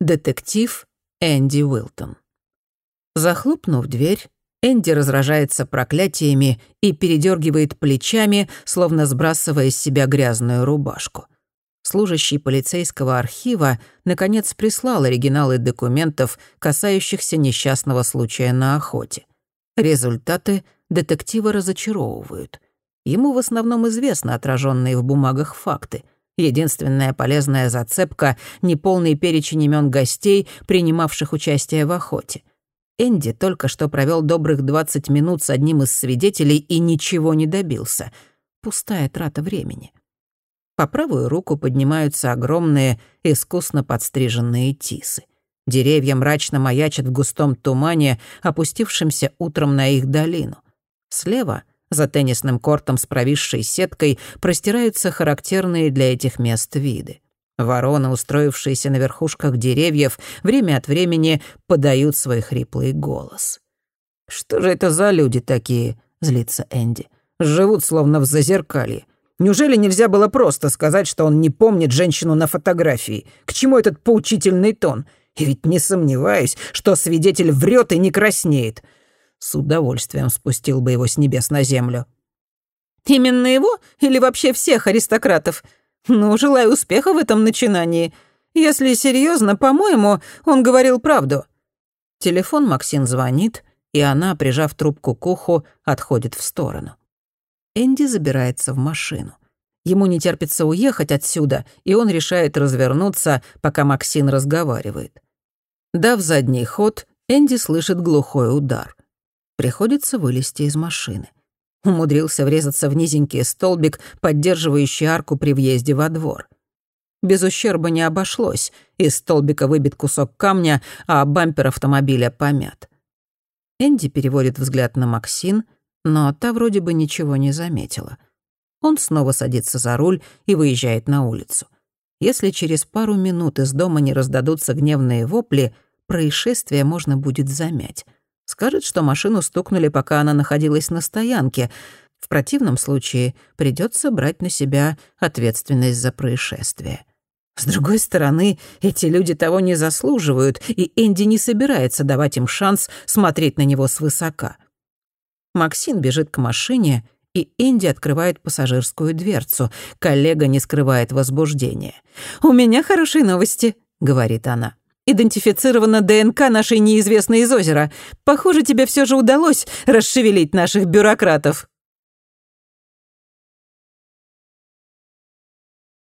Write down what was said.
Детектив Энди Уилтон. Захлопнув дверь, Энди разражается проклятиями и передергивает плечами, словно сбрасывая с себя грязную рубашку. Служащий полицейского архива наконец прислал оригиналы документов, касающихся несчастного случая на охоте. Результаты детектива разочаровывают. Ему в основном известны отраженные в бумагах факты — Единственная полезная зацепка — неполный перечень имен гостей, принимавших участие в охоте. Энди только что провел добрых 20 минут с одним из свидетелей и ничего не добился. Пустая трата времени. По правую руку поднимаются огромные, искусно подстриженные тисы. Деревья мрачно маячат в густом тумане, опустившемся утром на их долину. Слева — за теннисным кортом с провисшей сеткой простираются характерные для этих мест виды. Вороны, устроившиеся на верхушках деревьев, время от времени подают свой хриплый голос. «Что же это за люди такие?» — злится Энди. «Живут словно в зазеркалье. Неужели нельзя было просто сказать, что он не помнит женщину на фотографии? К чему этот поучительный тон? И ведь не сомневаюсь, что свидетель врет и не краснеет с удовольствием спустил бы его с небес на землю. «Именно его или вообще всех аристократов? Ну, желаю успеха в этом начинании. Если серьезно, по-моему, он говорил правду». Телефон Максин звонит, и она, прижав трубку к уху, отходит в сторону. Энди забирается в машину. Ему не терпится уехать отсюда, и он решает развернуться, пока Максин разговаривает. Дав задний ход, Энди слышит глухой удар. Приходится вылезти из машины. Умудрился врезаться в низенький столбик, поддерживающий арку при въезде во двор. Без ущерба не обошлось. Из столбика выбит кусок камня, а бампер автомобиля помят. Энди переводит взгляд на Максин, но та вроде бы ничего не заметила. Он снова садится за руль и выезжает на улицу. Если через пару минут из дома не раздадутся гневные вопли, происшествие можно будет замять. Скажет, что машину стукнули, пока она находилась на стоянке. В противном случае придется брать на себя ответственность за происшествие. С другой стороны, эти люди того не заслуживают, и Энди не собирается давать им шанс смотреть на него свысока. Максин бежит к машине, и Энди открывает пассажирскую дверцу. Коллега не скрывает возбуждения. «У меня хорошие новости», — говорит она. Идентифицирована ДНК нашей неизвестной из озера. Похоже, тебе все же удалось расшевелить наших бюрократов».